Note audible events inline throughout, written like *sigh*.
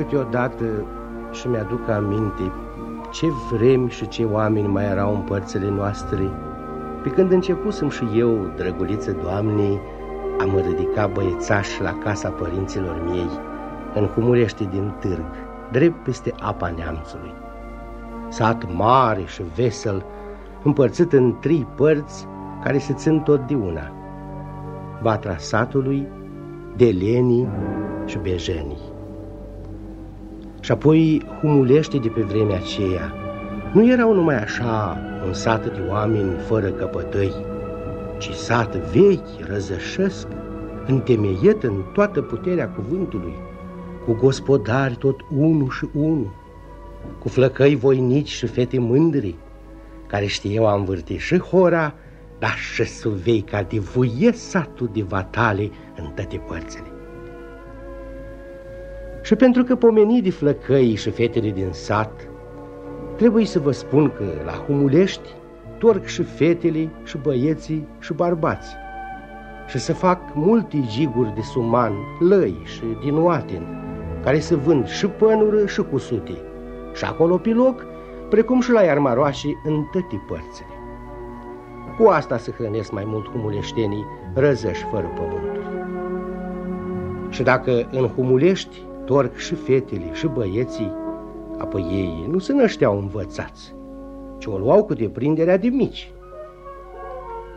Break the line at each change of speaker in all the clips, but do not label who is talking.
câteodată și mi-aduc aminte ce vremi și ce oameni mai erau în părțile noastre, pe când începusem și eu, drăguliță Doamnei, am ridicat băiețaș la casa părinților miei, în Humurește din Târg, drept peste apa neamțului. Sat mare și vesel, împărțit în trei părți care se țin tot de una. Vatra satului, Delenii și Bejenii. Și apoi Humulește de pe vremea aceea nu erau numai așa un sat de oameni fără căpătăi, ci sat vechi, răzășesc, întemeiet în toată puterea cuvântului, cu gospodari tot unul și unul, cu flăcăi voinici și fete mândri, care știau a învârti și hora, dar și suvei ca de vuie satul de vatale în toate părțile. Și pentru că pomeni de flăcăi și fetele din sat, trebuie să vă spun că la Humulești torc și fetele și băieții și barbații și să fac multe jiguri de suman, lăi și din oaten, care se vând și pănură și cusute, și acolo pe loc, precum și la iarmaroașii în toate părțile. Cu asta se hrănesc mai mult humuleștenii răzăși fără pământuri. Și dacă în humulești torc și fetele și băieții, apoi ei nu se nășteau învățați, ci o luau cu deprinderea de mici.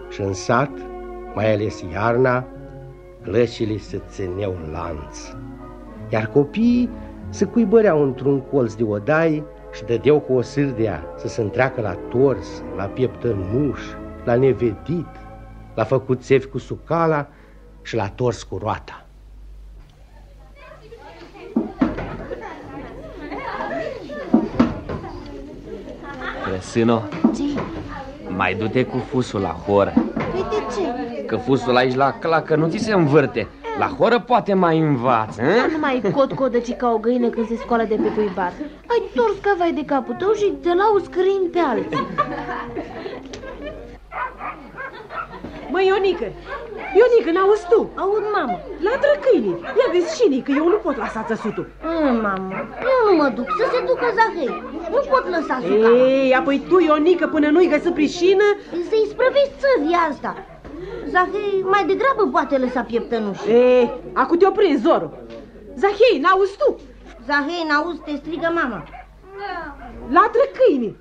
Și în sat, mai ales iarna, plăcile se țineau lanț, iar copiii se cuibăreau într-un colț de odai și dădeau cu o sârdea să se întreacă la tors, la pieptănuș, la nevedit, la făcut țevi cu sucala și la tors cu roata.
Sino,
Ce?
mai du-te cu fusul la horă
Păi de ce?
Că fusul aici la clacă nu ți se învârte La horă poate mai învață
Dar
hă?
nu mai cot codă ci ca o găină când se scoală de pe cuibar Ai tors cavai de capul tău și te lauzi scrând pe alții
Mă, Ionică, Ionică, n-auzi tu?
Aud, mamă
Latră câinii. Ia vezi și că eu nu pot lasa țăsutul.
Mm, mamă, eu nu mă duc, să se ducă Zahei Nu pot lăsa suca
Ei, apoi tu, Ionică, până nu-i găsi prișină,
Să-i sprăvești țăvii asta Zahei mai degrabă poate lăsa pieptănuși
Ei, acu te-o prins zorul. Zahei, n-auzi tu?
Zahei, n-auzi, te strigă mama
Latră câinii.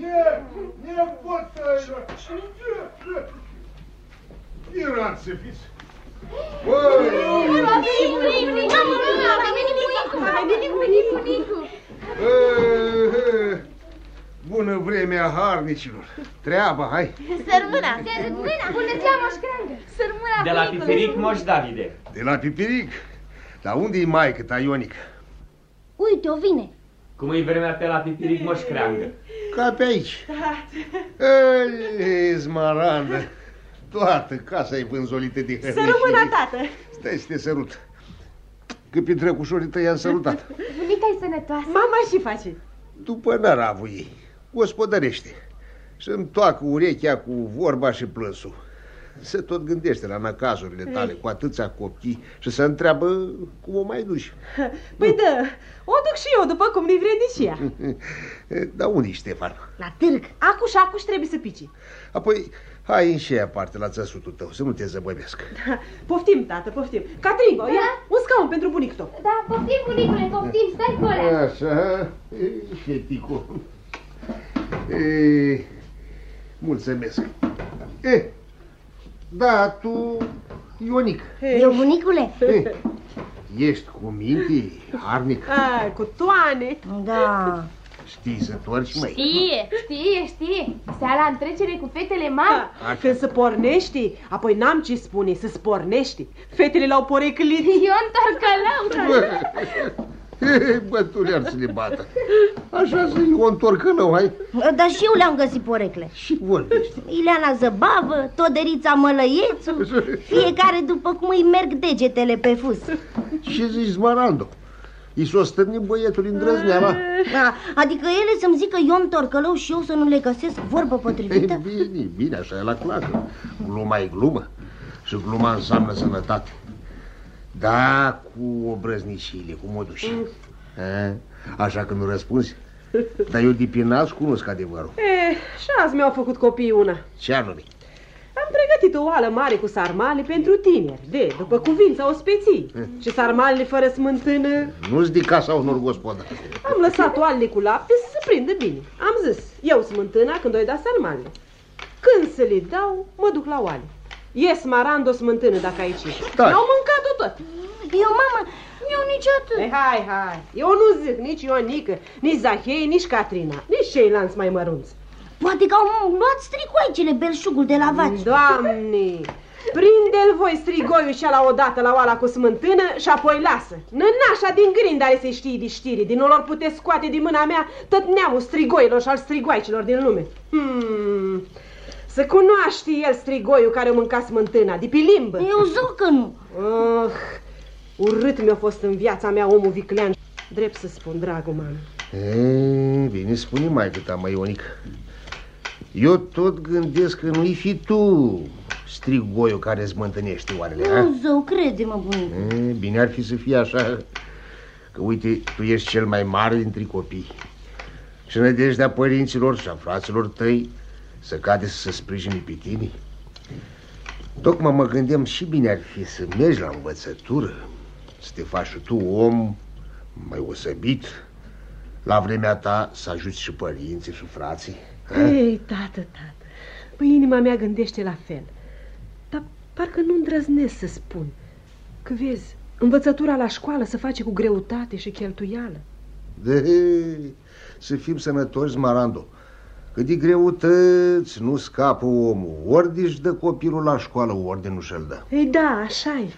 Nie, nie pot să... Mirați să fiți. Bună vremea harnicilor. Treaba, hai.
Sărmâna
Bună ziua, Moș Creangă! Sărmâna
De la Piperic Moș Davide
De la Pipiric. Dar unde-i maică ta, Ionic?
Uite, o vine
Cum e vremea pe la Piperic Moș Creangă?
Ca pe aici. Ei, smarandă. Toată casa e vânzolită de hărneșire.
Sărmâna, tată.
Stai să te sărut. Că pe drăgușorii tăi i-am sărutat.
Bunica-i sănătoasă.
Mama și face.
După năravul ei, gospodărește. Să-mi toacă urechea cu vorba și plânsul. Se tot gândește la năcazurile tale cu atâția copii și să întreabă cum o mai duci. *laughs*
Păi da, o duc și eu după cum ne vrednicia. *laughs*
Dar unde Ștefan?
La târg
Acu și acu trebuie să pici.
Apoi, hai în și parte la țăsutul tău, să nu te zăbăvesc. *laughs*
Poftim, tată, poftim. Catringo, ia un scaun pentru bunicul tău.
Da, poftim, bunicule, poftim, stai cu alea.
Așa, e, fetico. E, mulțumesc. E, da, tu, Ionic,
Eu, bunicule?
e, ești cu minte, harnic,
Ai, cu toane.
Da
știi să torci, măi.
Știe, știe, știe. Seara în trecere cu fetele mari.
Da. Când se pornești, apoi n-am ce spune, să spornești. Fetele l-au poreclit.
Ion Tarcălău. *laughs* *laughs*
Bătule ar să le bată. Așa să o întorcălău, hai.
Dar și eu le-am găsit porecle
Și vorbești.
Ileana Zăbavă, Toderița Mălăiețu *laughs* Fiecare după cum îi merg degetele pe fus
Ce zici, Smaraldo? I s-o stârnit băietul îndrăzneala. *laughs*
da, Adică ele să-mi zică Ion Torcălău și eu să nu le găsesc vorbă
E,
potrivită
bine, bine, așa e la clacă. Gluma e glumă și gluma înseamnă sănătate. Da, cu obrăznicile, cu moduși.
Mm.
A, Așa că nu răspunzi? Dar eu de pe nas cunosc adevărul.
E, și azi mi-au făcut copiii una.
Ce anume?
Am pregătit o oală mare cu sarmale pentru tineri, de, după cuvința ospeții. Și sarmalele fără smântână.
Nu-ți de casa unor gospodari.
Am lăsat oalele cu lapte să se prindă bine. Am zis, eu smântâna când o da sarmalele. Când să le dau, mă duc la oale. Ies marando smântână dacă aici ești.
Stai.
Mi-au mâncat-o tot.
Eu, mamă, eu nici atât.
Ei, hai, hai. Eu nu zic nici Ionică, nici Zahei, nici Catrina, nici ceilalți mai mărunți.
Poate că au luat stricoaicele belșugul de la vaci.
Doamne, prinde-l voi strigoiul și la odată la oala cu smântână și apoi lasă. Nănașa din grind are să știi de știri, din lor puteți scoate din mâna mea tot neamul strigoilor și al strigoaicilor din lume. Hmm, să cunoaște el strigoiul care o mânca smântâna, de pe limbă.
Eu zic că nu.
Oh, urât mi-a fost în viața mea omul viclean. Drept să spun, dragul mami.
E, bine spune mai cât am mai Ionic. Eu tot gândesc că nu-i fi tu strigoiul care îți mântânește oarele, ha?
Nu, zău, crede-mă, bunică.
E, bine ar fi să fie așa Că uite, tu ești cel mai mare dintre copii Și nădejdea părinților și a fraților tăi Să cade să se sprijini pe tine Tocmai mă gândeam și bine ar fi să mergi la învățătură Să te faci și tu om mai osăbit La vremea ta să ajuți și părinții și frații ha?
Ei, tată, tată, păi inima mea gândește la fel. Dar parcă nu îndrăznesc să spun. Că vezi, învățătura la școală se face cu greutate și cheltuială.
De, să fim sănătoși, Marando Că de greutăți nu scapă omul Ori își dă copilul la școală, ori de nu și-l dă
Ei, da, așa e.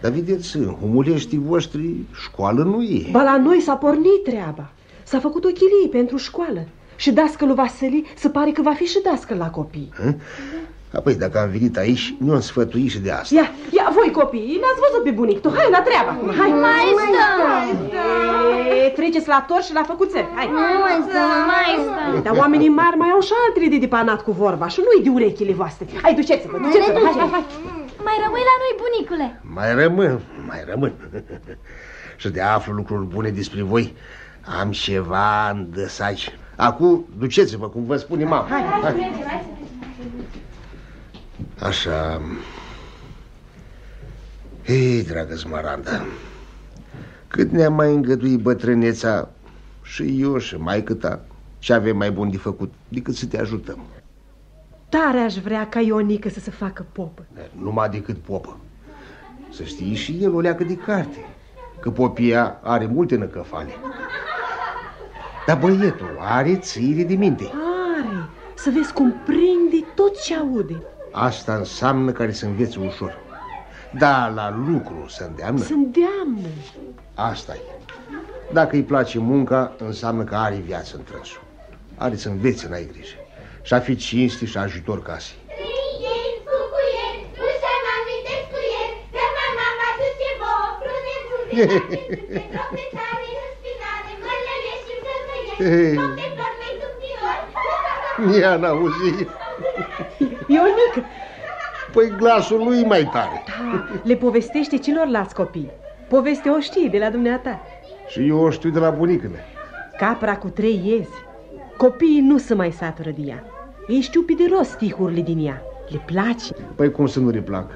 Dar vedeți, humuleștii voștri, școală nu e
Ba la noi s-a pornit treaba. S-a făcut o chilie pentru școală. Și dascălul Vasili se pare că va fi și dascăl la copii.
Hă? Apoi, dacă am venit aici, nu am sfătuit și de asta
Ia, ia, voi copii, l-ați văzut pe bunic tu, hai la treabă acum, hai.
Mai stăm.
E, treceți la tor și la făcuțel, hai.
Nu mai stăm, mai stăm.
Dar oamenii mari mai au și altele de depanat cu vorba și nu-i de urechile voastre. Hai, duceți-vă,
Ne
duceți-vă, hai, hai,
ducem.
hai.
Mai rămâi la noi, bunicule.
Mai rămân, mai rămân Și de aflu lucruri bune despre voi Am ceva în dăsaci Acum, duceți-vă, cum vă spune mama
Hai, hai,
hai.
Mergem, hai să
Așa... Ei, dragă Smaranda, cât ne-a mai îngăduit bătrâneța și eu și maică ta, ce avem mai bun de făcut decât să te ajutăm.
Tare aș vrea ca Ionică să se facă popă.
Numai decât popă. Să știi și el o leacă de carte, că popia are multe năcăfale. Dar băietul are țire de minte.
Are, să vezi cum prinde tot ce aude.
Asta înseamnă care să învețe ușor. Da, la lucru să îndeamnă.
Să îndeamnă.
asta e. Dacă îi place munca, înseamnă că are viață în trânsul. Are să învețe, n-ai grijă. Și a fi cinstit și ajutor casei.
Ieri, cucuieri, nu se mai amintesc cu ieri, de mai mama duce vouă, prune bune, noapte tare în spinare, mălele și
Hei.
flăcăieri, noapte flori pentru priori.
Ia n-auzi.
Ionică,
Păi glasul lui e mai tare.
da, le povestește celorlalți copii. Poveste o știi de la dumneata.
Și eu o știu de la bunica mea.
Capra cu trei iezi. Copiii nu se mai satură de ea. Ei știu pe de rost stihurile din ea. Le place.
Păi cum să nu le plac?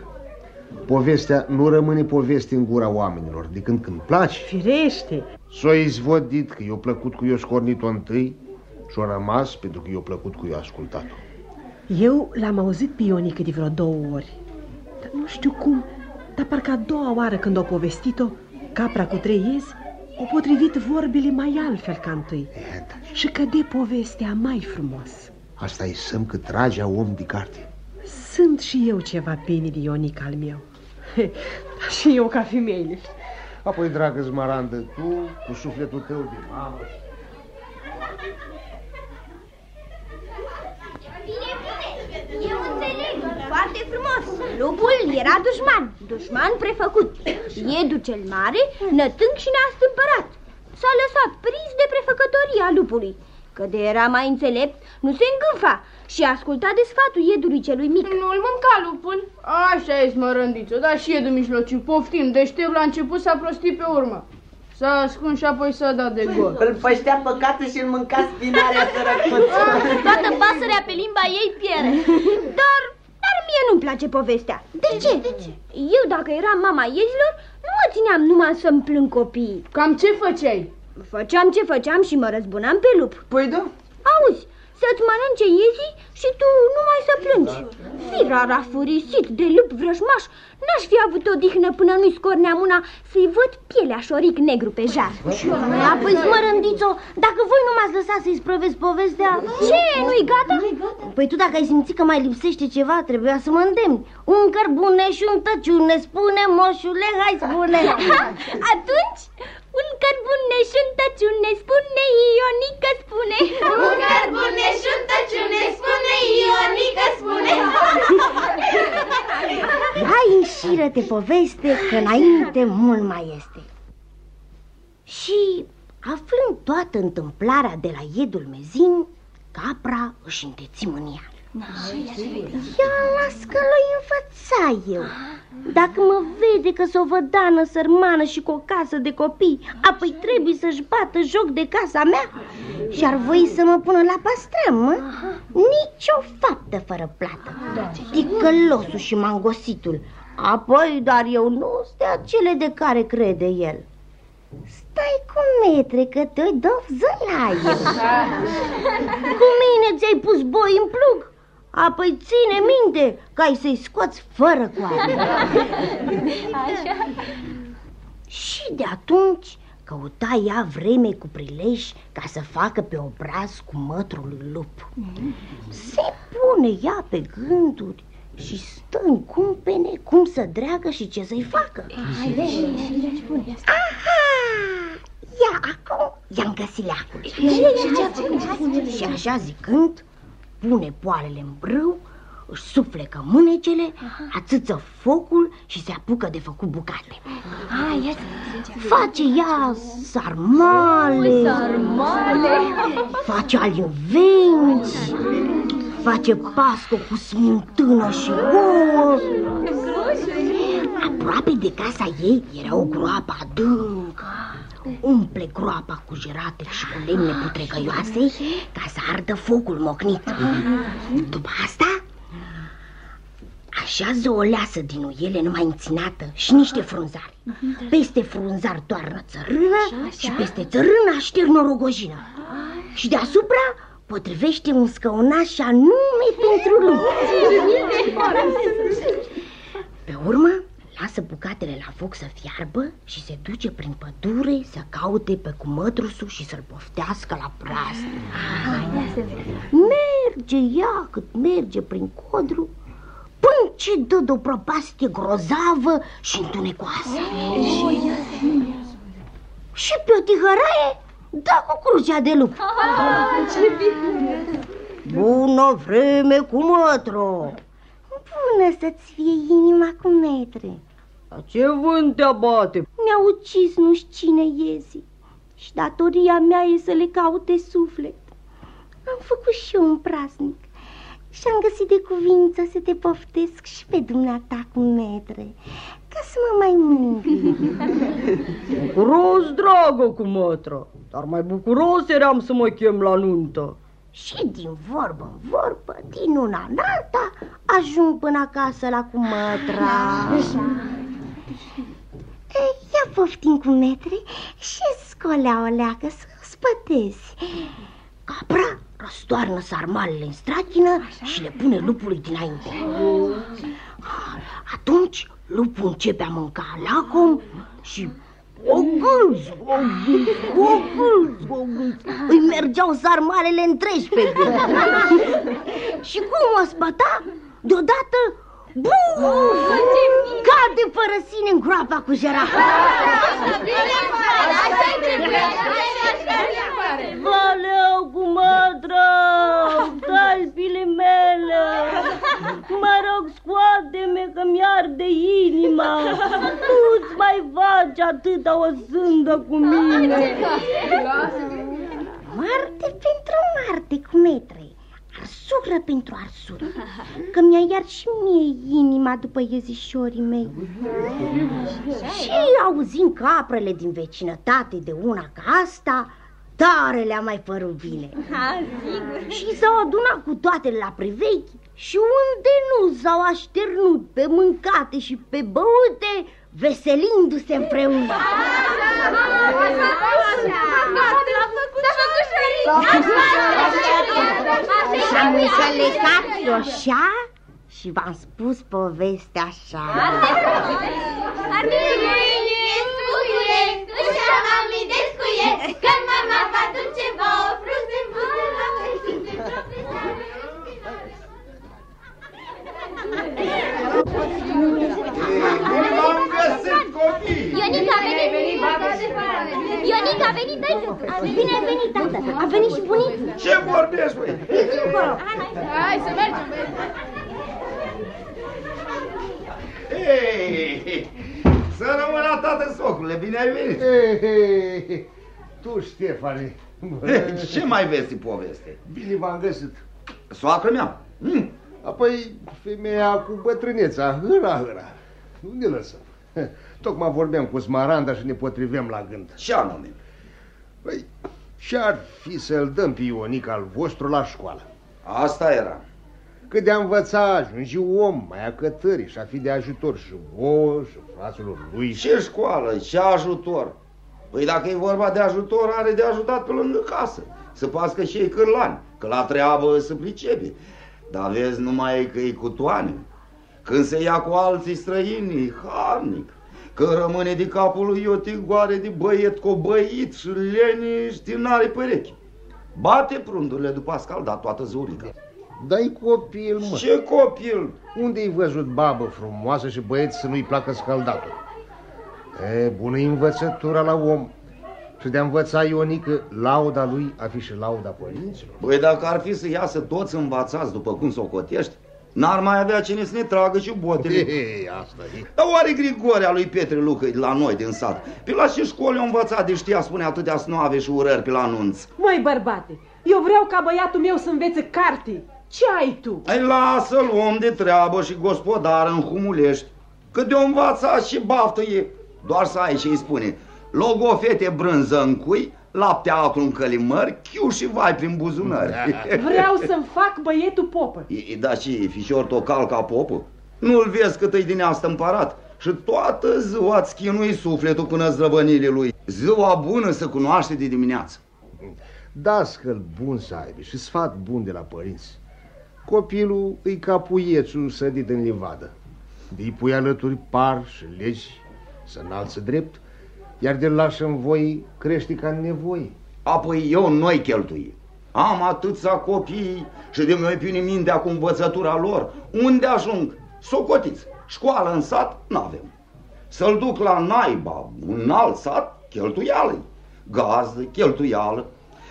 Povestea nu rămâne poveste în gura oamenilor, de când când place.
Firește.
S-o izvodit că i-a plăcut cu eu scornit-o întâi și-o rămas pentru că i-a plăcut cu eu ascultat-o.
Eu l-am auzit pe Ionică de vreo două ori. Dar nu știu cum, dar parcă a doua oară când o povestit-o, capra cu trei iezi, o potrivit vorbile mai altfel ca întâi.
Iată,
Și căde povestea mai frumos.
asta e semn că tragea om de carte.
Sunt și eu ceva bine de Ionic al meu. și eu ca femeile.
Apoi, dragă Zmarandă, tu, cu sufletul tău de mamă,
Bine, bine, eu înțeleg, foarte frumos. Lupul era dușman, dușman prefăcut. Iedul cel mare, nătâng și neastâmpărat. S-a lăsat prins de prefăcătoria lupului.
Că de era mai înțelept, nu se îngânfa și asculta de sfatul iedului celui mic.
Nu-l mânca lupul.
Așa e, smărândiță, dar și e de mijlociu. Poftim, deștept la început s-a prostit pe urmă. S-a ascuns și apoi s-a dat de gol.
Îl păștea păcatul și îl mânca spinarea sărăcuță.
Toată pasărea pe limba ei piere. Dar, dar mie nu-mi place povestea. De ce? De ce? Eu, dacă eram mama iezilor, nu mă țineam numai să-mi plâng copiii.
Cam ce făceai?
Făceam ce făceam și mă răzbunam pe lup.
Păi da.
Auzi, să-ți mănânce iezii și tu numai să plângi. Firar a furisit de lup vrăjmaș. N-aș fi avut o dihnă până nu-i scorneam una să-i văd pielea șoric negru pe jar. Apoi, smărândițo, dacă voi nu m-ați lăsat să-i sprăvesc povestea... Ce, nu-i gata? Păi tu dacă ai simțit că mai lipsește ceva, trebuia să mă îndemni. Un cărbune și un tăciune, spune moșule, hai spune. *laughs* Atunci, un cărbune și un tăciune, spune Ionică, spune. *laughs*
Un cărbune și un tăciune, spune Ionică, spune. *laughs*
Hai înșiră-te poveste, că înainte mult mai este. Și, aflând toată întâmplarea de la iedul mezin, capra își înteți mânia. Ia las că l-o învăța eu. Dacă mă vede că s-o vădană sărmană și cu o casă de copii, apoi trebuie să-și bată joc de casa mea și ar voi să mă pună la pastramă, nici o faptă fără plată. Ticălosul și mangositul, apoi dar eu nu sunt de acele de care crede el. Stai cu metre că te dă zălaie. *laughs* Cu mine ți-ai pus boi în plug? Apoi ține minte că ai să-i scoți fără coadă. *laughs* Și de atunci căuta ea vreme cu prilej ca să facă pe obraz cu mătrul lui lup. Se pune ea pe gânduri și stă în cumpene cum să dreagă și ce să-i facă. Aha! Ia acum, ia-mi găsileacul. Și așa zicând, pune poalele în brâu, își suflecă mânecele, ațâță focul și se apucă de făcut bucate. Face ea sarmale,
Sarmale.
face aliuvenți, face pască cu smântână și ouă. Aproape de casa ei era o groapă adâncă. Umple groapa cu jerate și cu lemne putregăioase ca să ardă focul mocnit. După asta, așează o leasă din uiele numai înținată și niște frunzari. Peste frunzar toarnă țărână și peste țărână așternă o rogojină. Și deasupra potrivește un scăunaș anume pentru lup. *laughs* Pe urmă, lasă bucatele la foc să fiarbă și se duce prin pădure să caute pe cumătrusul și să-l poftească la praznic. Merge ea cât merge prin codru, până ce dă de o prăpastie grozavă și întunecoasă. Și pe o tihăraie dă cu crucea de lup. Bună vreme cu mătro! Bună să-ți fie inima cu metre.
Ce vânt te abate?
Mi-a ucis nu știu cine iezi și datoria mea e să le caute suflet. Am făcut și eu un praznic și am găsit de cuvință să te poftesc și pe dumneata cu metre, ca să mă mai mângâi. *laughs*
Bucuros, dragă cu mătră, dar mai bucuros eram să mă chem la nuntă.
Și din vorbă în vorbă, din una în alta, ajung până acasă la cumătra. E, Ia poftim cu metre și scolea o leacă să o spătezi. Capra răstoarnă sarmalele în strachină și le pune lupului dinainte. Atunci lupul începe a mânca lacom și o gâlz, o gâlz, o gâlz, o gâlz. Îi mergeau sarmalele întregi pe gând. *laughs* și cum o spăta, deodată, buf, cade fără sine în groapa cu jerafa. Valeu cu mătră, dai pile mele, mă rog scoate-me că mi-arde inima, nu-ți mai faci atâta o zândă cu mine. Moarte pentru ură pentru arsură, că mi-a iar și mie inima după iezișorii mei. Și auzind caprele din vecinătate de una ca asta, tare le-a mai părut bine.
Ha, sigur.
Și s-au adunat cu toate la privechi și unde nu s-au așternut pe mâncate și pe băute, veselindu-se împreună. Și-am înțelecat așa și v-am spus povestea așa.
Când mama va duce vouă frunze în buze la
L-am găsit copii!
Ionica a venit! Ionica a venit, dai
Bine ai venit, tată! A venit și bunicul!
Ce vorbești, băi?
Hai să mergem, băi.
Hei, să rămână tată socrule, bine ai venit!
Hei, hei, tu, Ștefane,
Ce mai vezi în poveste?
bine v-am găsit.
Soacră mea? Mm.
Apoi femeia cu bătrâneța, hâra, hâra. Nu ne lăsăm. *laughs* Tocmai vorbeam cu Smaranda și ne potrivem la gând.
Ce anume?
Păi, ce-ar fi să-l dăm pe Ionic al vostru la școală?
Asta era.
Cât de a învăța ajungi om, mai acătării și a fi de ajutor și vouă și fraților lui.
Ce școală, ce ajutor? Păi dacă e vorba de ajutor, are de ajutat pe lângă casă. Să pască și ei cârlani, că la treabă să pricepe. Dar vezi numai că e cu toane. Când se ia cu alții străini, e harnic. Că rămâne de capul lui o tigoare de băiet cobăit și leniști din are perechi. Bate prundurile după a scaldat toată zurica.
Dai copil, mă.
Ce copil?
Unde-ai văzut babă frumoasă și băieți să nu-i placă scaldatul? E, bună învățătura la om. Și de a învăța Ionică lauda lui a fi și lauda părinților.
Băi, dacă ar fi să iasă toți învățați după cum s-o cotești, n-ar mai avea cine să ne tragă și botele.
He, asta e.
Dar oare Grigorea lui Petre Lucă la noi din sat? Pe la ce școli a învățat de știa spune atâtea snoave și urări pe la anunț?
Măi, bărbate, eu vreau ca băiatul meu să învețe carte. Ce ai tu?
Ai lasă-l om de treabă și gospodar în humulești. Că de-o învățat și baftă e. Doar să ai ce-i spune. Logofete brânză în cui, lapte acru în călimări, chiu și vai prin buzunări.
Vreau să-mi fac băietul popă.
E, da și fișor tocal ca popă? Nu-l vezi cât e din asta împărat? Și toată ziua îți chinui sufletul până zdrăbănile lui. Ziua bună să cunoaște de dimineață.
Dascăl bun să aibă și sfat bun de la părinți. Copilul îi ca puiețul sădit în livadă. De-i pui alături par și legi să înalță drept, iar de lași în voi crește ca în nevoie.
Apoi eu noi cheltui. Am atâția copii și de mi pune mintea cu învățătura lor. Unde ajung? Socotiți. Școală în sat? N-avem. Să-l duc la naiba, un alt sat, cheltuială Gazdă, cheltuială.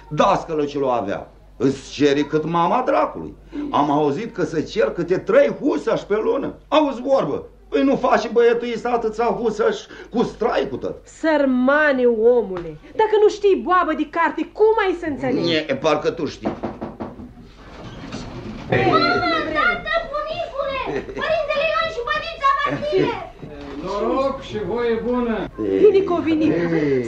Dascălă ce l avea. Îți cere cât mama dracului. Am auzit că se cer câte trei husaș pe lună. Auzi vorbă. Păi nu faci băietul ăsta atâția husaș cu strai cu tot.
Sărmane omule, dacă nu știi boabă de carte, cum ai să înțelegi?
E, parcă tu știi.
Tată, bunicule! Părintele Ion și bănița Vasile!
Noroc și voie bună!
Vinico, Vinico,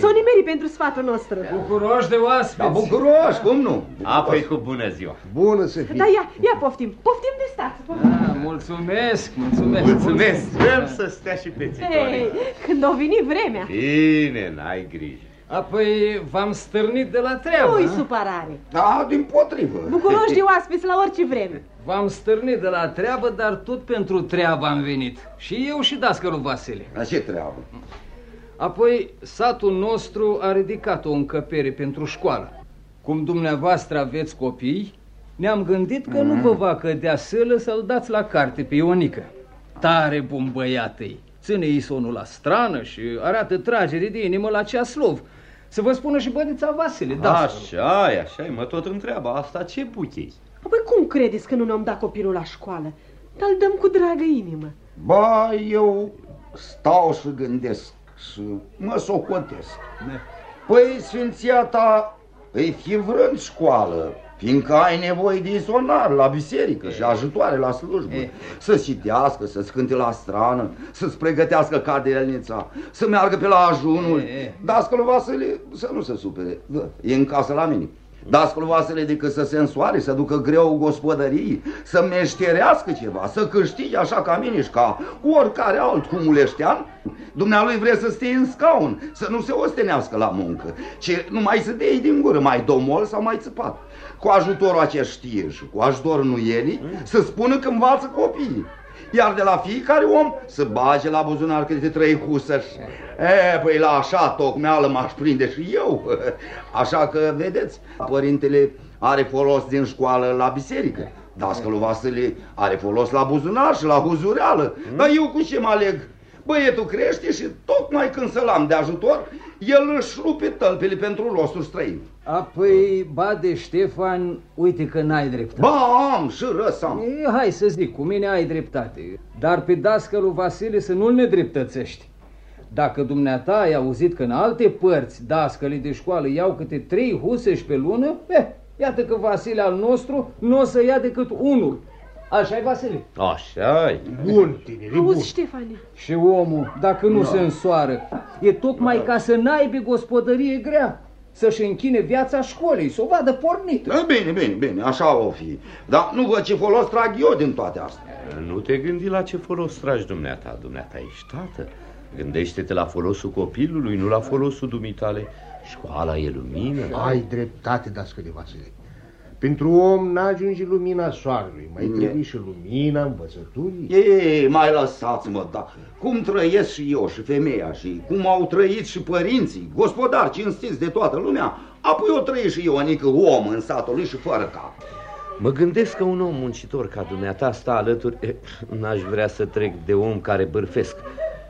s-o nimeri pentru sfatul nostru.
Bucuroși de oaspeți!
Da, bucuroși, cum nu?
Apoi cu bună ziua!
Bună să fii!
Da, ia, ia poftim, poftim de stați. Poftim.
Da, mulțumesc, mulțumesc!
Mulțumesc! Vrem să stea și
Hei,
pețitorii!
când o veni vremea.
Bine, n-ai grijă!
Apoi v-am stârnit de la treabă.
Nu-i
a?
supărare.
Da, din potrivă.
Bucuroși de *laughs* oaspeți la orice vreme.
V-am stârnit de la treabă, dar tot pentru treabă am venit. Și eu și dascălul Vasile.
La ce treabă?
Apoi, satul nostru a ridicat o încăpere pentru școală. Cum dumneavoastră aveți copii, ne-am gândit că nu vă va cădea sâlă să-l dați la carte pe Ionică. Tare bun băiat -i. Ține isonul la strană și arată tragere de inimă la ceaslov. Să vă spună și bădița Vasile, da.
Așa e, așa e, mă tot întreabă, asta ce buchei?
Apoi cum credeți că nu ne-am dat copilul la școală? Dar îl dăm cu dragă inimă.
Ba, eu stau și gândesc și mă socotesc. Păi, sfinția ta, îi fi vrând școală, Fiindcă ai nevoie de sonar la biserică și ajutoare la slujbă. Să citească, să-ți cânte la strană, să-ți pregătească cadelnița, să meargă pe la ajunuri. Dascălul Vasile să nu se supere, da, e în casă la mine. Dascălul Vasile decât să se însoare, să ducă greu gospodării, să meșterească ceva, să câștige așa ca mine și ca oricare alt cumuleștean, dumnealui vrea să stea în scaun, să nu se ostenească la muncă, ci numai să dea din gură, mai domol sau mai țăpat. Cu ajutorul aceștia și cu ajutorul nuielii, să spună că învață copiii. Iar de la fiecare om să bage la buzunar câte trei husăși. E, păi la așa tocmeală m-aș prinde și eu. *laughs* Așa că, vedeți, părintele are folos din școală la biserică. Dascălul Vasile are folos la buzunar și la huzureală. Dar eu cu ce mă aleg? Băietul crește și tocmai când să-l am de ajutor, el își rupe tălpele pentru rostul străin.
Apoi, bade Ștefan, uite că n-ai dreptate.
Ba, am și răs am.
E, hai să zic, cu mine ai dreptate. Dar pe dascălul Vasile să nu-l nedreptățești. Dacă dumneata ai auzit că în alte părți dascălii de școală iau câte trei huseși pe lună, eh, iată că Vasile al nostru nu o să ia decât unul. Așa-i, Vasile?
Așa-i.
Bun, tineri, bun.
Auzi, Ștefane,
Și omul, dacă nu
Da.
se însoară, e tocmai ca să n-aibă gospodărie grea, să-și închine viața școlii, să o vadă pornită.
Da, bine, bine, bine, așa o fi. Dar nu văd ce folos trag eu din toate astea.
Nu te gândi la ce folos tragi dumneata. Dumneata ești tată. Gândește-te la folosul copilului, nu la folosul dumitale. Școala e lumină.
Ai dreptate, dascăle Vasile. Pentru om n-ajunge lumina soarelui, mai
E.
trebuie și lumina învățăturii.
Ei, mai lăsați-mă, da. Cum trăiesc și eu și femeia și cum au trăit și părinții, gospodari cinstiți de toată lumea, apoi o trăi și eu, adică om în satul lui și fără cap.
Mă gândesc că un om muncitor ca dumneata sta alături, eh, n-aș vrea să trec de om care bârfesc.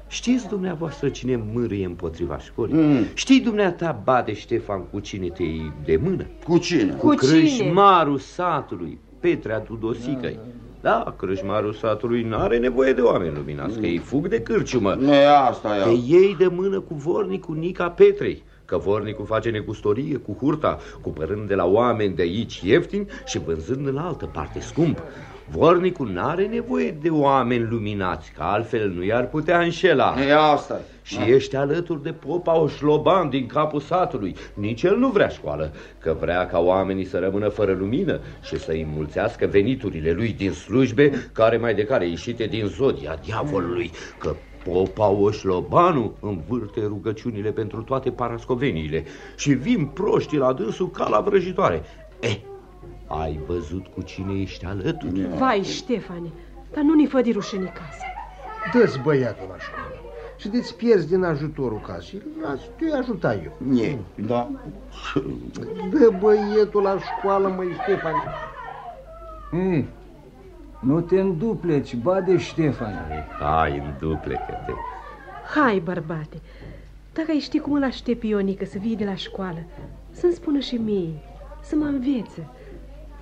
Știți dumneavoastră cine mârâie împotriva școlii?
Mm.
Știi dumneata, bade Ștefan, cu cine te iei de mână?
Cu cine?
Cu cine?
crâșmarul satului, Petrea Tudosicăi. Da, crâșmarul satului n-are nevoie de oameni luminați, că ei fug de cârciumă.
E asta
Te
e.
iei de mână cu vornicul Nica Petrei, că vornicul face negustorie cu hurta, cumpărând de la oameni de aici ieftin și vânzând în altă parte scump. Vornicul n-are nevoie de oameni luminați, că altfel nu i-ar putea înșela.
E asta
Și ești alături de popa Oșloban din capul satului. Nici el nu vrea școală, că vrea ca oamenii să rămână fără lumină și să îi mulțească veniturile lui din slujbe, care mai de care ieșite din zodia diavolului, că Popa Oșlobanu învârte rugăciunile pentru toate parascoveniile și vin proștii la dânsul ca la vrăjitoare. Eh, ai văzut cu cine ești alături?
vai, Ștefane, dar nu ne fă de rușine casă.
Dă-ți băiatul la școală și de-ți pierzi din ajutorul casei. Las, te ajuta eu.
E, da.
Dă băietul la școală, măi, Ștefan.
Ei, nu te îndupleci, bade Ștefan.
Hai, în duplecă-te.
Hai, bărbate, dacă ai ști cum îl aștept pe Ionică să vie de la școală, să-mi spună și mie, să mă învețe,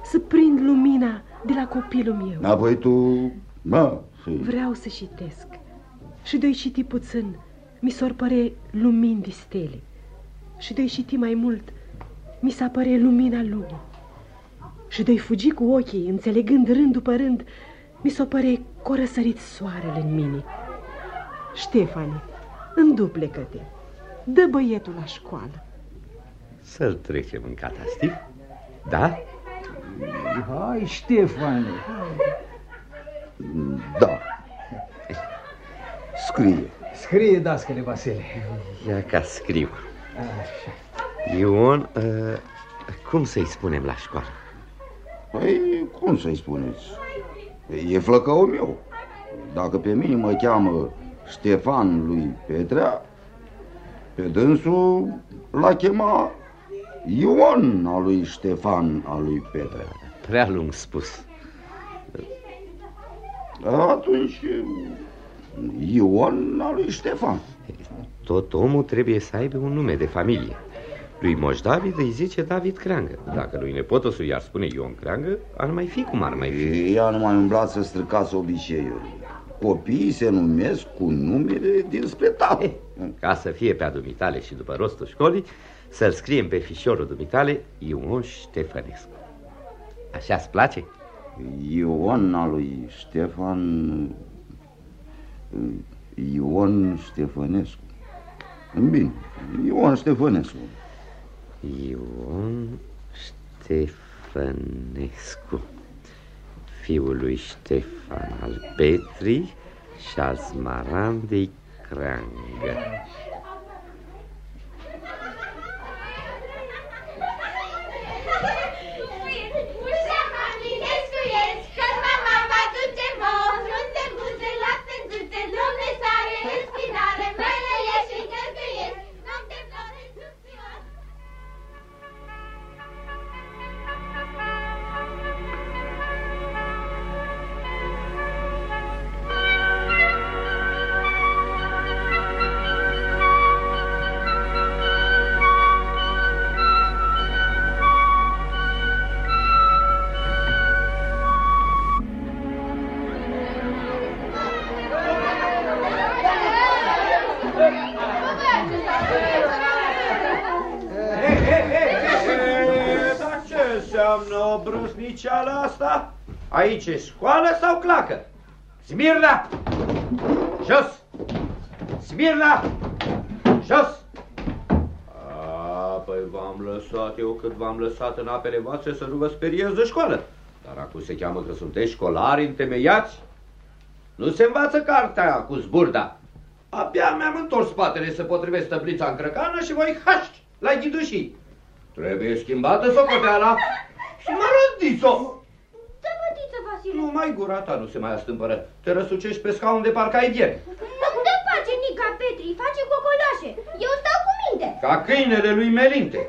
să prind lumina de la copilul meu.
Apoi tu, bă, și...
Vreau să citesc. Și de-i citi puțin, mi s-or păre lumini de stele. Și de-i citi mai mult, mi s-a păre lumina lumii. Și de-i fugi cu ochii, înțelegând rând după rând, mi s-o păre că o răsărit soarele în mine. Ștefane, înduplecă-te, dă băietul la școală.
Să-l trecem în catastif? Da?
Hai, Ștefane.
Da. Scrie.
Scrie, dascăle Vasile.
Ia ca scriu. Ion, uh, cum să-i spunem la școală?
Păi, cum să-i spuneți? E flăcăul meu. Dacă pe mine mă cheamă Ștefan lui Petrea, pe dânsul l-a chema Ion al lui Ștefan al lui Petrea.
Prea lung spus.
Atunci, Ion al lui Ștefan.
Tot omul trebuie să aibă un nume de familie. Lui Moș David îi zice David Creangă. Dacă lui nepotosul i-ar spune Ion Creangă, ar mai fi cum ar mai fi.
Ea nu mai umblați să stricați obiceiuri. Copiii se numesc cu numele dinspre tată.
Ca să fie pe adumitale și după rostul școlii, să-l scriem pe fișorul dumitale Ion Ștefănescu.
Așa-ți place?
Ion al lui Ștefan... Ion Ștefănescu. Bine, Ion Ștefănescu.
Ion Ștefănescu Fiul lui Ștefan al Petrii și al Smarandei Creangă
Aici e școală sau clacă? Smirna! Jos! Smirna! Jos! A, păi v-am lăsat eu cât v-am lăsat în apele voastre să nu vă speriez de școală. Dar acum se cheamă că sunteți școlari întemeiați? Nu se învață cartea cu zburda. Abia mi-am întors spatele să potrivesc tăblița în crăcană și voi haști la ghidușii. Trebuie schimbată socoteala și mă răzdiți-o.
Tăpătiță, Vasile.
Nu mai gura ta nu se mai astâmpără. Te răsucești pe scaun de parcă ai ieri.
Nu te face Nica Petri, face cocolașe. Eu stau cu minte.
Ca câinele lui Melinte.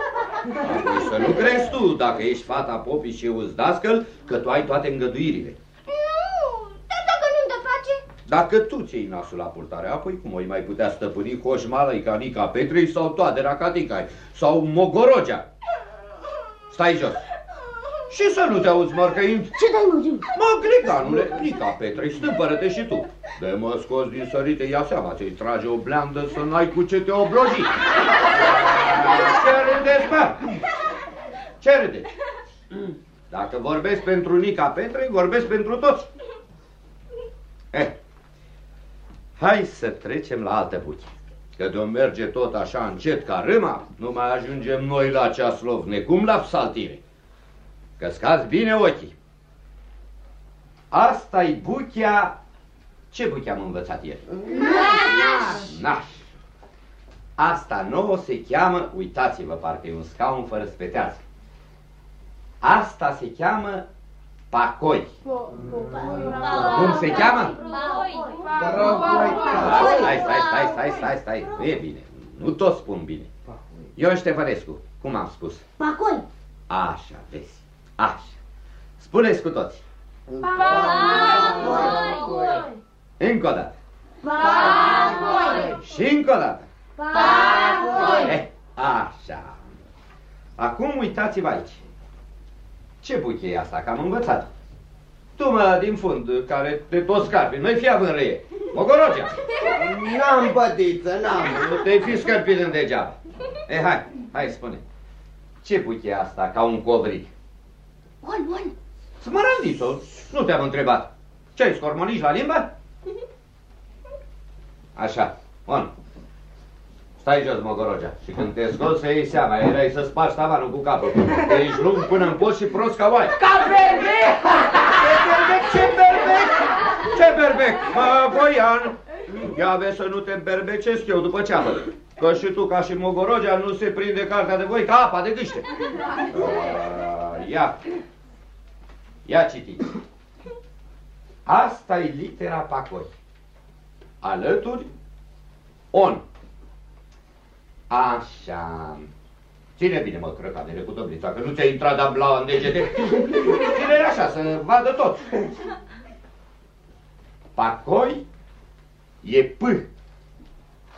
Atunci să nu crezi tu, dacă ești fata popii și eu îți dascăl, că tu ai toate îngăduirile.
Nu, dar dacă nu te face...
Dacă tu ți nasul la purtare, apoi cum o mai putea stăpâni coșmală ca Nica Petrei sau toadera Caticai sau Mogorogea? Stai jos. Și să nu te auzi mărcăind.
Ce dai, mă,
Mă, glicanule, Nica Petrei, stâmpără-te și tu. De mă scos din sărite, ia seama, ți-i trage o bleandă să n-ai cu ce te obloji. Ce râdeți, bă? Ce râdeți? Dacă vorbesc pentru Nica Petrei, vorbesc pentru toți. Eh, hai să trecem la altă buche. Că de merge tot așa încet ca râma, nu mai ajungem noi la ceaslov, necum la psaltire. Că scazi bine ochii. Asta-i buchea... Ce buche am învățat ieri?
Naș!
Naș. Asta nouă se cheamă, uitați-vă, parcă e un scaun fără speteață. Asta se cheamă pacoi. Cum se cheamă? Stai, stai, stai, stai, stai, stai. Nu e bine. Nu tot spun bine. Eu Ștefănescu, cum am spus?
Pacoi.
Așa, vezi. Așa. Spuneți cu toți. Încă o dată. Și încă o dată. Eh, așa. Acum uitați-vă aici. Ce buche e asta, că am învățat? Tu, mă, din fund, care te tot scarpi, nu-i fi având răie. Mogorogea.
N-am pătiță, n-am.
Nu te-ai fi scărpit în degeaba. E, hai, hai, spune. Ce buche e asta, ca un covric?
On, on.
Smărândițo, nu te-am întrebat. Ce-ai scormonici la limbă? *laughs* Așa, on. Stai jos, Mogorogea, și când te scoți să iei seama, erai să spargi tavanul cu capul. Ești lung până în pot și prost ca oai.
Ca berbec!
Ce berbec? Ce berbec? Mă, Voian, ia vezi să nu te berbecesc eu după ceapă. Că și tu, ca și Mogorogea, nu se prinde cartea de voi ca apa de gâște. Uh, *laughs* ia. Ia citiți. Asta e litera pacoi. Alături, on. Așa. Ține bine, mă, crăcanele cu dobrița, că nu ți-a intrat de blau în degete. ține așa, să vadă tot. Pacoi e P.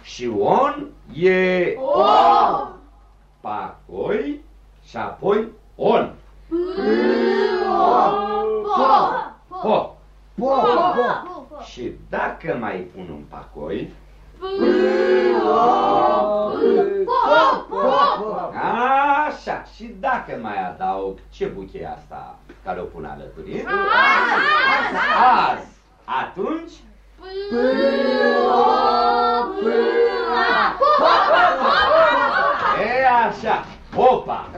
Și on e
O.
Pacoi și apoi on. Po.
Po.
Și dacă mai pun un pacoi, Așa, și dacă mai adaug, ce buche e asta? asta care o pun alături?
Azi!
Azi! Atunci? E așa, popa!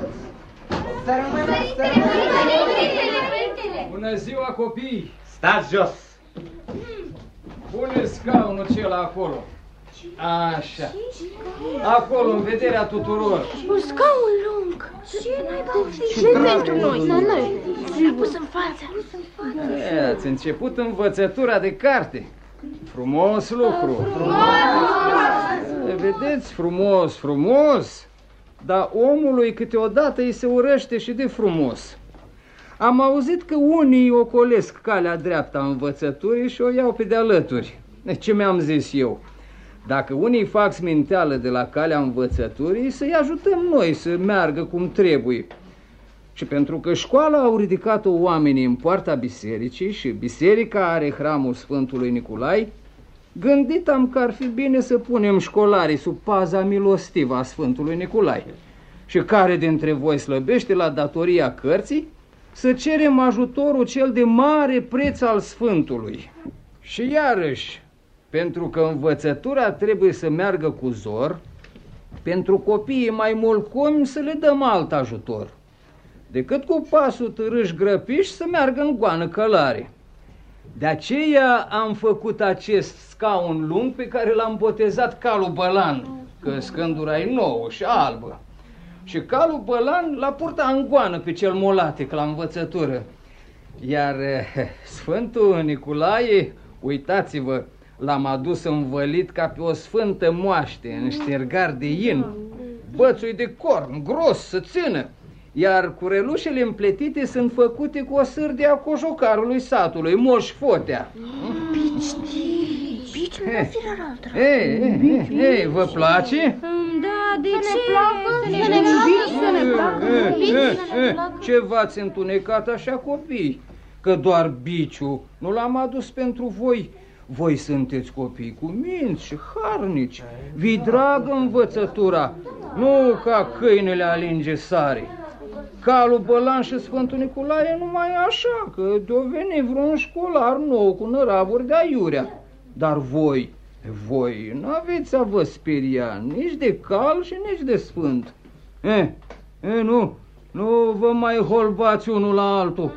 Bună ziua, copii!
Stați jos!
Pune scaunul acela acolo. Așa. Acolo, în vederea tuturor.
Un scaun lung. Ce
Și pentru noi.
La noi.
S-a pus în față.
E, ați început învățătura de carte. Frumos lucru. E, Vedeți, frumos, frumos. Dar omului câteodată îi se urăște și de frumos. Am auzit că unii ocolesc calea dreaptă a învățăturii și o iau pe de alături. E, Ce mi-am zis eu? Dacă unii fac sminteală de la calea învățăturii, să-i ajutăm noi să meargă cum trebuie. Și pentru că școala au ridicat-o oamenii în poarta bisericii și biserica are hramul Sfântului Nicolai, gândit am că ar fi bine să punem școlarii sub paza milostivă a Sfântului Nicolai. Și care dintre voi slăbește la datoria cărții, să cerem ajutorul cel de mare preț al Sfântului. Și iarăși, pentru că învățătura trebuie să meargă cu zor, pentru copiii mai molcomi să le dăm alt ajutor, decât cu pasul târâși grăpiși să meargă în goană călare. De aceea am făcut acest scaun lung pe care l-am botezat calul bălan, că scândura e nouă și albă. Și calul bălan l-a purtat în goană pe cel molatec la învățătură. Iar eh, Sfântul Nicolae, uitați-vă, l-am adus învălit ca pe o sfântă moaște, în ștergar de in. Bățui de corn, gros, să țină. Iar curelușele împletite sunt făcute cu o sârdie a cojocarului satului, Moș Fotea.
Pici nu fi la altă.
Ei, ei, ei, ei, vă place?
Da, de ce?
Să ne placă, să ne placă.
Eh, eh, eh, Ce v-ați întunecat așa copii? Că doar biciu nu l-am adus pentru voi. Voi sunteți copii cu minți și harnici. Vi dragă învățătura, nu ca câinele alinge sare. Calul Bălan și Sfântul Nicolae numai așa, că de-o veni vreun școlar nou cu năravuri de aiurea. Dar voi, voi n-aveți a vă speria nici de cal și nici de sfânt. E, e, nu, nu vă mai holbați unul la altul.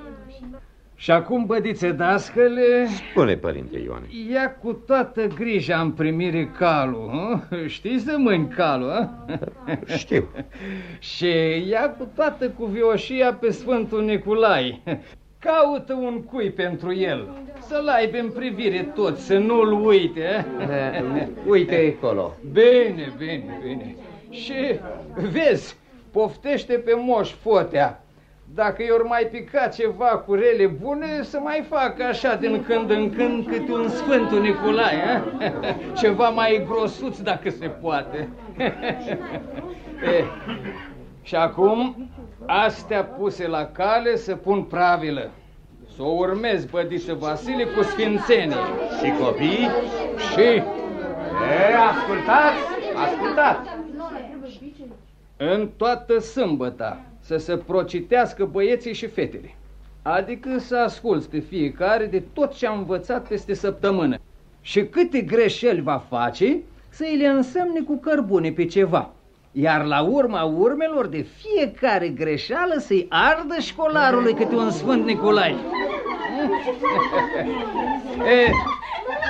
Și acum, bădițe dascăle,
Spune, părinte Ioane.
ia cu toată grija în primire calul. hă? Știți să mâni calul, hă?
Știu. *laughs*
Și ia cu toată cuvioșia pe Sfântul Nicolai. Caută un cui pentru el, să-l aibă în privire tot, să nu-l uite. hă?
Uite acolo.
Bine, bine, bine. Și vezi, poftește pe moș fotea. Dacă i-or mai pica ceva cu rele bune, să mai facă așa din când în când câte un Sfântul Nicolae, a? *laughs* ceva mai grosuț dacă se poate. *laughs* e, și acum, astea puse la cale să pun pravilă. Să o urmez, bădiță Vasile, cu sfințenie.
Și copii?
Și
E, ascultați, ascultați!
în toată sâmbăta să se procitească băieții și fetele. Adică să asculți pe fiecare de tot ce a învățat peste săptămână. Și câte greșeli va face, să îi le însemne cu cărbune pe ceva. Iar la urma urmelor de fiecare greșeală să-i ardă școlarului câte un Sfânt Nicolai. *laughs* e,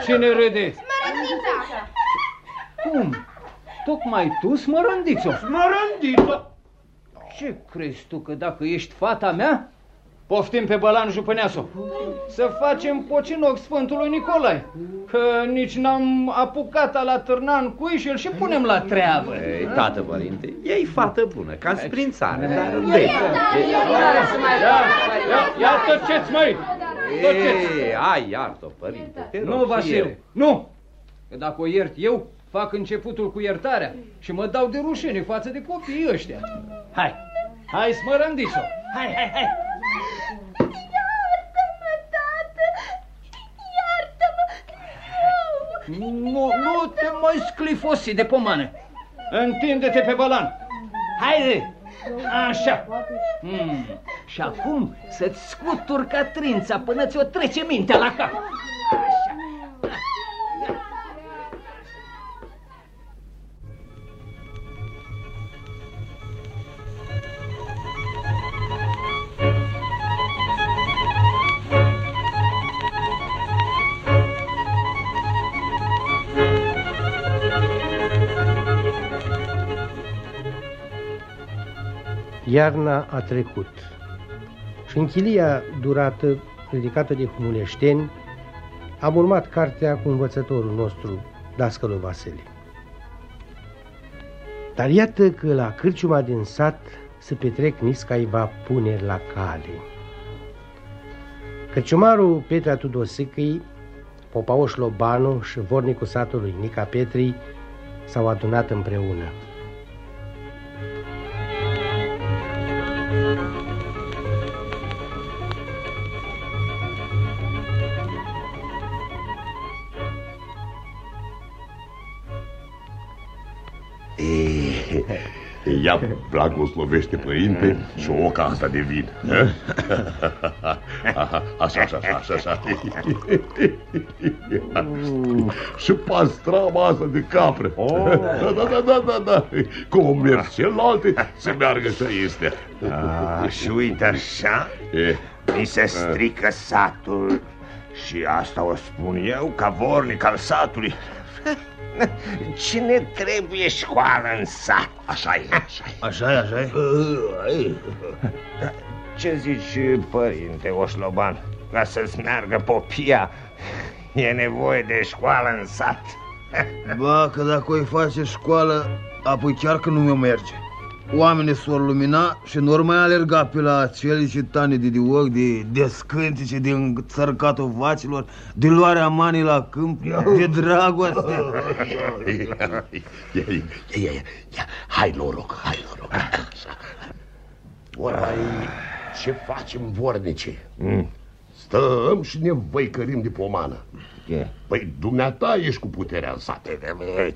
cine râde?
Smărătița!
Cum? Tocmai tu, smărândițo?
Smărândiță!
Ce crezi tu că dacă ești fata mea? Poftim pe Bălan Jupâneasu Să facem pocinoc Sfântului Nicolae Că nici n-am apucat la târnan cui și îl și punem la treabă
Ei, tată, părinte, ei fată bună, ca sprințare, dar
Ia,
vezi.
ia, ia tăceți, măi! Tăceți!
Ei, ai iartă, părinte, te rog,
Nu,
și
Vasile,
eu.
nu! Că dacă o iert eu, fac începutul cu iertarea și mă dau de rușine față de copiii ăștia. Hai, hai smărândițo, hai, hai, hai!
Iartă-mă, tată! Iartă-mă!
Nu, nu te mai sclifosi de pomană. Întinde-te pe balan. Haide! Așa. Hmm. Și acum să-ți scutur Catrința până ți-o trece mintea la cap.
Iarna a trecut și în chilia durată, ridicată de humuleșteni, am urmat cartea cu învățătorul nostru, Dascălul Vasile. Dar iată că la cârciuma din sat se petrec niscaiva puneri la cale. Cărciumarul Petra Tudosicăi, Popaoș Lobanu și vornicul satului Nica Petrii s-au adunat împreună.
Ia blagoslovește, părinte, și o oca asta de vin. *laughs* Așa, așa, așa, așa, așa. Și pastrama asta de capră. Da, da, da, da, da, da. Comerț celelalte se meargă să este.
A, și uite așa, mi se strică satul și asta o spun eu ca vornic al satului. *laughs* Cine trebuie școală în sat? Așa e, așa e.
Așa e, așa e?
Ce zici, părinte Oșloban? Ca să-ți meargă popia, e nevoie de școală în sat.
Ba, că dacă o face școală, apoi chiar că nu mi-o merge. Oamenii s-or lumina și nu mai alerga pe la cele citane de dioc, de descântice, de înțărcatul vacilor, de luarea manii la câmp, de dragoste.
Ia, ia, ia, ia, hai noroc, hai noroc. Așa. Orai, ce facem, vornice?
Mm.
Stăm și ne văicărim de pomană.
Ce?
Păi dumneata ești cu puterea în sat.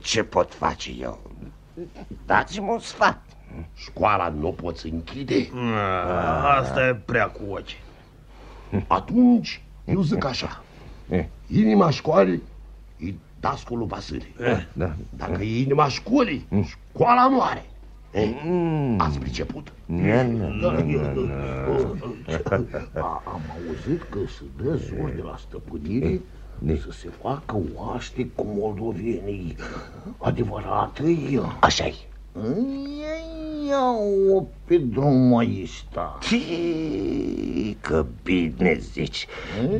Ce pot face eu? Dați-mi un sfat.
Școala nu poți închide?
Asta e prea cu ochi.
Atunci, eu zic așa. Inima școalei e dascolul Vasile.
Da.
Dacă e inima școlii, școala moare. Ați priceput?
Am auzit că se dă zor de la stăpânire să se facă oaște cu moldovenii. Adevărat e? Așa-i. Ia-o pe domnul ăsta. Că bine zici,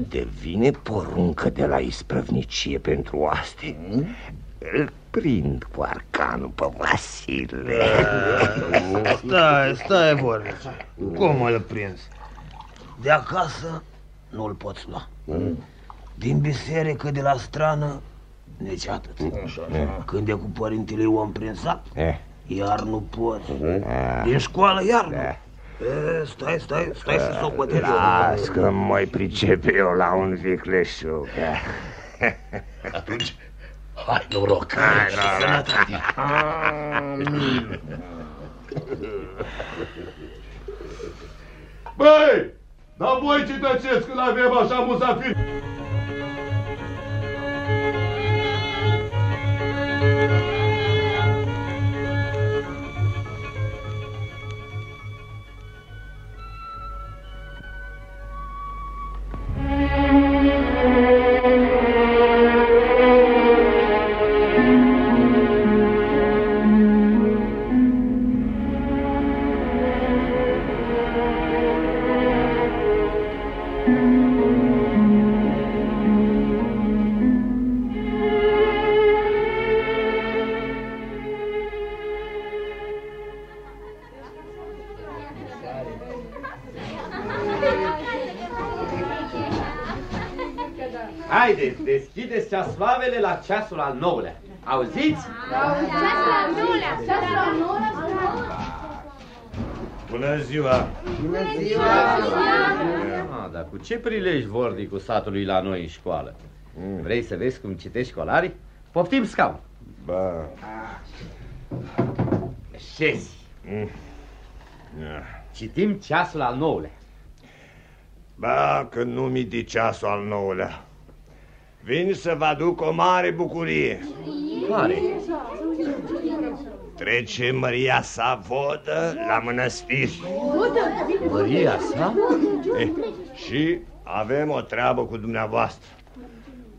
devine poruncă de la isprăvnicie pentru astea. Îl prind cu arcanul pe Vasile.
Stai, stai, vorbe. Cum îl prins? De acasă nu-l poți lua. Din biserică, de la strană, nici atât. Când e cu părintele om prinsat, iar nu poți. Din școală, iar nu. E, stai, stai, stai să socotești.
Las că mai pricepe eu la un vicleșug.
Atunci, hai noroc.
Hai noroc.
Băi, dar voi ce tăceți când avem așa musafiri?
Deschideți ceasloavele la ceasul al nouălea. Auziți?
Ceasul al nouălea, ceasul al nouălea.
Bună ziua!
Bună ziua!
Ah, dar cu ce prilej vorbi cu satului la noi în școală? Vrei să vezi cum citești școlarii? Poftim scaun.
Bă.
Șezi. Citim ceasul al nouălea.
Ba, că nu mi de ceasul al nouălea. Vin să vă aduc o mare bucurie.
Care?
Trece Maria sa vodă la mănăstiri.
Maria sa?
Eh, și avem o treabă cu dumneavoastră.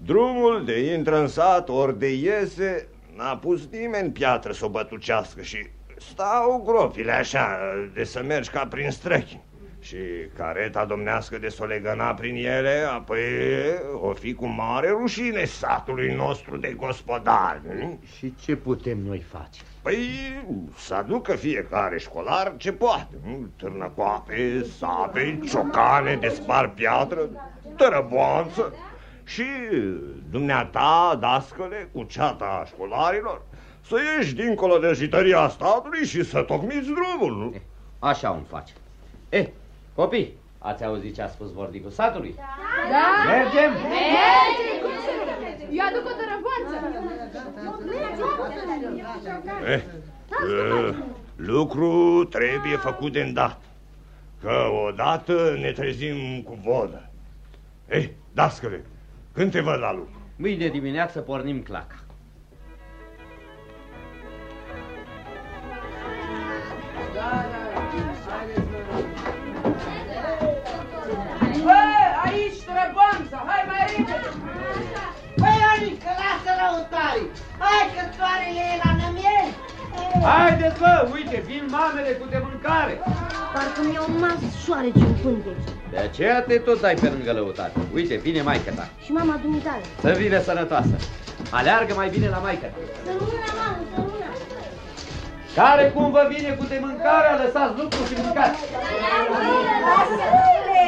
Drumul de intră în sat ori de iese n-a pus nimeni piatră să o bătucească și stau gropile așa, de să mergi ca prin străchi. Și careta domnească de să o legăna prin ele, apoi o fi cu mare rușine satului nostru de gospodar. nu?
Și ce putem noi face?
Păi să aducă fiecare școlar ce poate. nu? Târnăcoape, sape, ciocane, de spar piatră, tărăboanță și dumneata, dascăle, cu ceata școlarilor, să ieși dincolo de jităria statului și să tocmiți drumul, nu?
Așa un face. Eh, copii, ați auzit ce a spus vornicul satului?
Da?
Mergem?
Mergem! Eu aduc o tărăboanță.
Eh, eh, lucru trebuie făcut de îndată, că odată ne trezim cu vodă. Eh, dascăle, când te văd la lucru?
Mâine dimineață pornim claca.
Hai
că soarele e la nămiere!
Haideți, bă, uite, vin mamele cu de mâncare.
Parcă mi-au mas șoareci în pânteci.
De aceea te tot ai pe lângă lăutate. Uite, vine maica ta.
Și mama dumitale.
Să vină sănătoasă. Aleargă mai bine la maică.
Să rămână, mamă, să rămână.
Care cum vă vine cu de mâncare, lăsați lucrul și mâncați.
Vasile!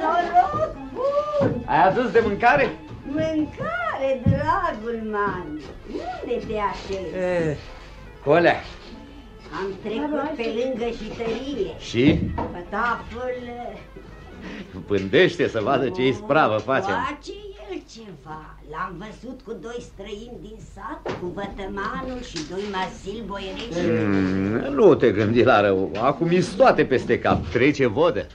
Noroc bun!
Ai adus de mâncare?
Mâncare, dragul man! Unde te așezi?
Eh, Colea.
Am trecut pe lângă jitărie.
Și?
Pătaful
Pândește să vadă ce ispravă facem.
face el ceva. L-am văzut cu doi străini din sat, cu vătămanul și doi masil boierești.
Mm, nu te gândi la rău. Acum mi toate peste cap. Trece vodă.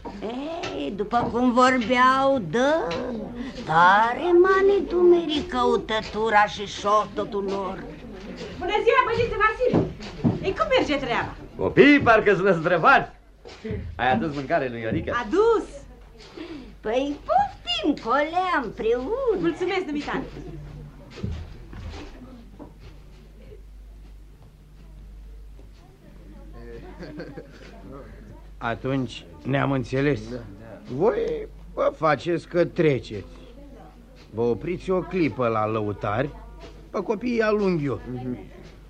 Ei, după cum vorbeau, dă, tare mani dumerii căutătura și șortotul lor.
Bună ziua, băieți Vasile! Ei, cum merge treaba?
Copii, parcă sunt zdrăvani. Ai adus mâncare lui Iorica?
Adus!
Păi poftim, colea împreună.
Mulțumesc, dumitale.
Atunci ne-am înțeles. Voi vă faceți că treceți. Vă opriți o clipă la lăutari, pe copiii alung eu.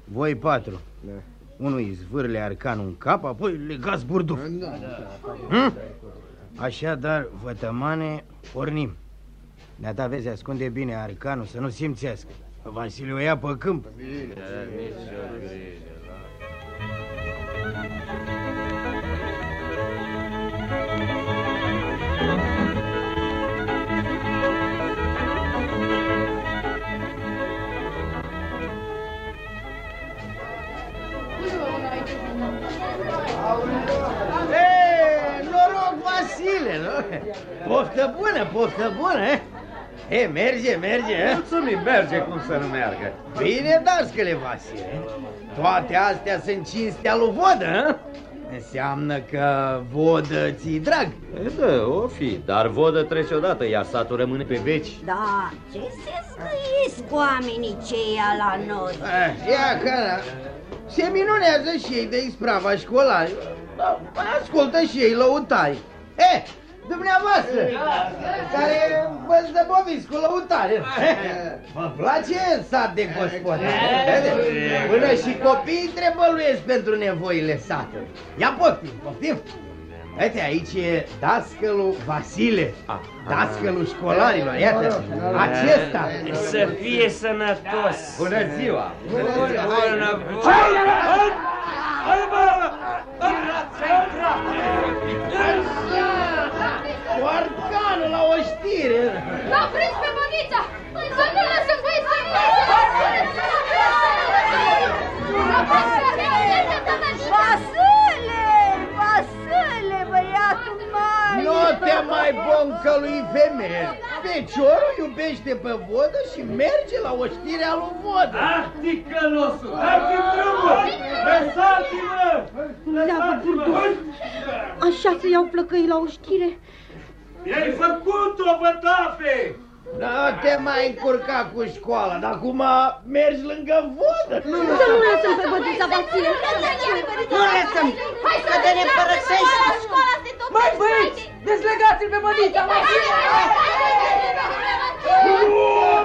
Voi patru. Unul îi zvârle arcanul în cap, apoi legați burduf. Hm? Așadar, vătămane, pornim. Neata vezi, ascunde bine arcanul să nu simțească. Vasile o ia pe câmp. Ei, nu? Poftă bună, poftă bună, eh? E, merge, merge, eh?
Mulțumim, merge cum să nu meargă.
Bine, dascăle, Vasile. Toate astea sunt cinstea lui Vodă, eh? Înseamnă că Vodă ți drag.
E, da, o fi, dar vodă trece odată, iar satul rămâne pe veci.
Da, ce se scăiesc oamenii ceia la noi?
Eh, ia că se minunează și ei de isprava școlari. Da, ascultă și ei lăutari. Eh, dumneavoastră, care vă zdăboviți cu lăutare. *laughs* Mă place sat de gospodă. Până și copiii trebăluiesc pentru nevoile satului. Ia poftim, poftim. Uite, aici e dascălul Vasile, dascălul școlarilor, iată, acesta.
Să fie sănătos.
Bună ziua!
Bună bună!
Cu arcanul la o știre.
L-au prins pe bănița! Să nu lăsăm băieți să
Vasile,
Nu te mai mai boncă lui femeie. Feciorul iubește pe vodă și merge la oștirea lui vodă.
Ah, ticălosul, dați-mi drumul! Lăsați-mă!
Leagă, Burduș! Așa se iau flăcăii la o știre?
I-ai făcut-o, bătafe!
Nu te mai încurca cu școala, dar acum mergi lângă vodă.
Nu, nu, să nu lăsăm pe bădița Vasile.
Nu lăsăm, că de ne părăsești.
Mai băieți, dezlegați-l pe bădița Vasile!
Nu,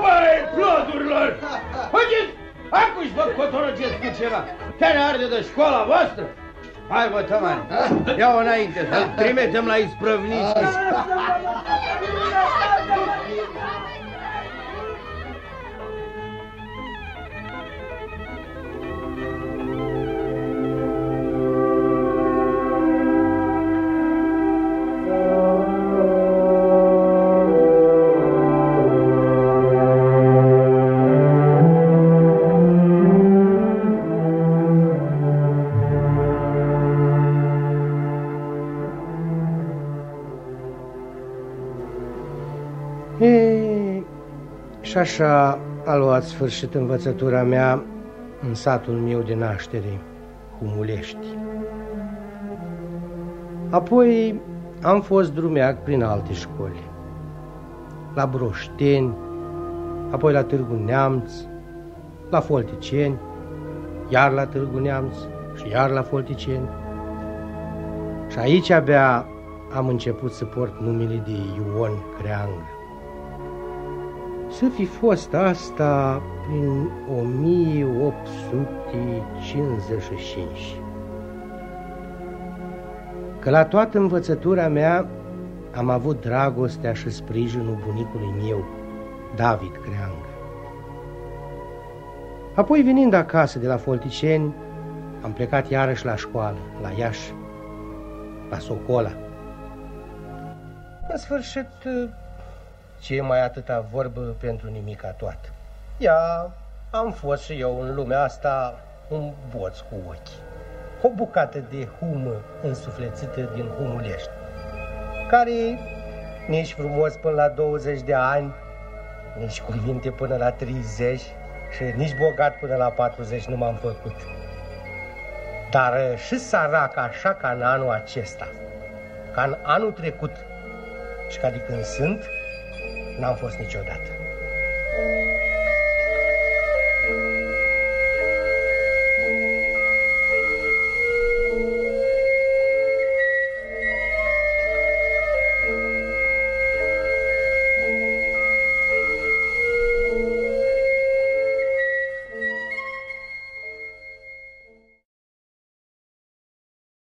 mai, plodurilor! Hăgeți, acuși vă cotorăgeți cu ceva. Te ne arde de școala voastră? Hai, bă, tămani, ia-o înainte, să-l trimitem la isprăvnici.
Și așa a luat sfârșit învățătura mea în satul meu de naștere, Humulești. Apoi am fost drumeac prin alte școli, la Broșteni, apoi la Târgu Neamț, la Folticeni, iar la Târgu Neamț și iar la Folticeni. Și aici abia am început să port numele de Ion Creangă. Să fi fost asta prin 1855. Că la toată învățătura mea am avut dragostea și sprijinul bunicului meu, David Creangă. Apoi, venind acasă de la Folticeni, am plecat iarăși la școală, la Iași, la Socola. În sfârșit, ce e mai atâta vorbă pentru nimica toată. Ia, am fost și eu în lumea asta un boț cu ochi. O bucată de humă însuflețită din Humulești, care nici frumos până la 20 de ani, nici cuvinte până la 30 și nici bogat până la 40 nu m-am făcut. Dar și sărac așa ca în anul acesta, ca în anul trecut și ca de când sunt, n-am fost niciodată.